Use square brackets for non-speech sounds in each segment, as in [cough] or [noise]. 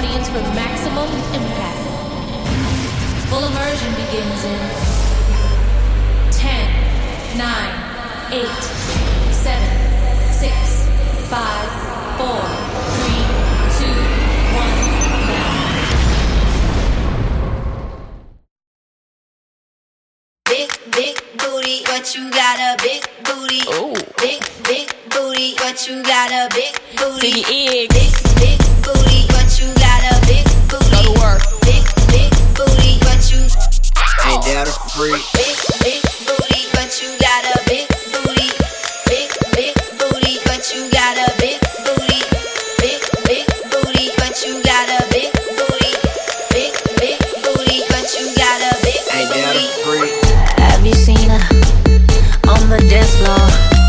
audience for maximum impact. Full immersion begins in 10, 9, 8, 7, 6, 5, 4, 3, 2, you got a big booty. Ooh. Big, big booty, but you got a big booty. Big, big booty, you got. the dance floor.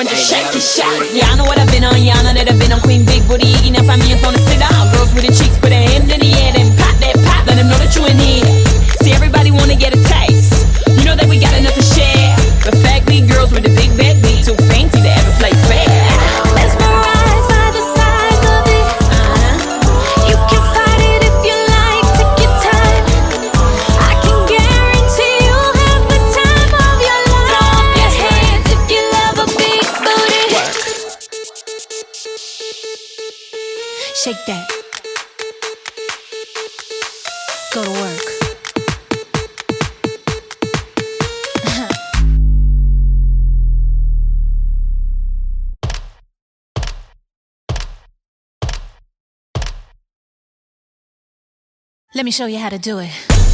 on, just shake it, shake. Y'all know what I've been on, Yeah, I know that I've been on Queen Big Booty. Enough, I'm here on the Shake that. Go to work. [laughs] Let me show you how to do it.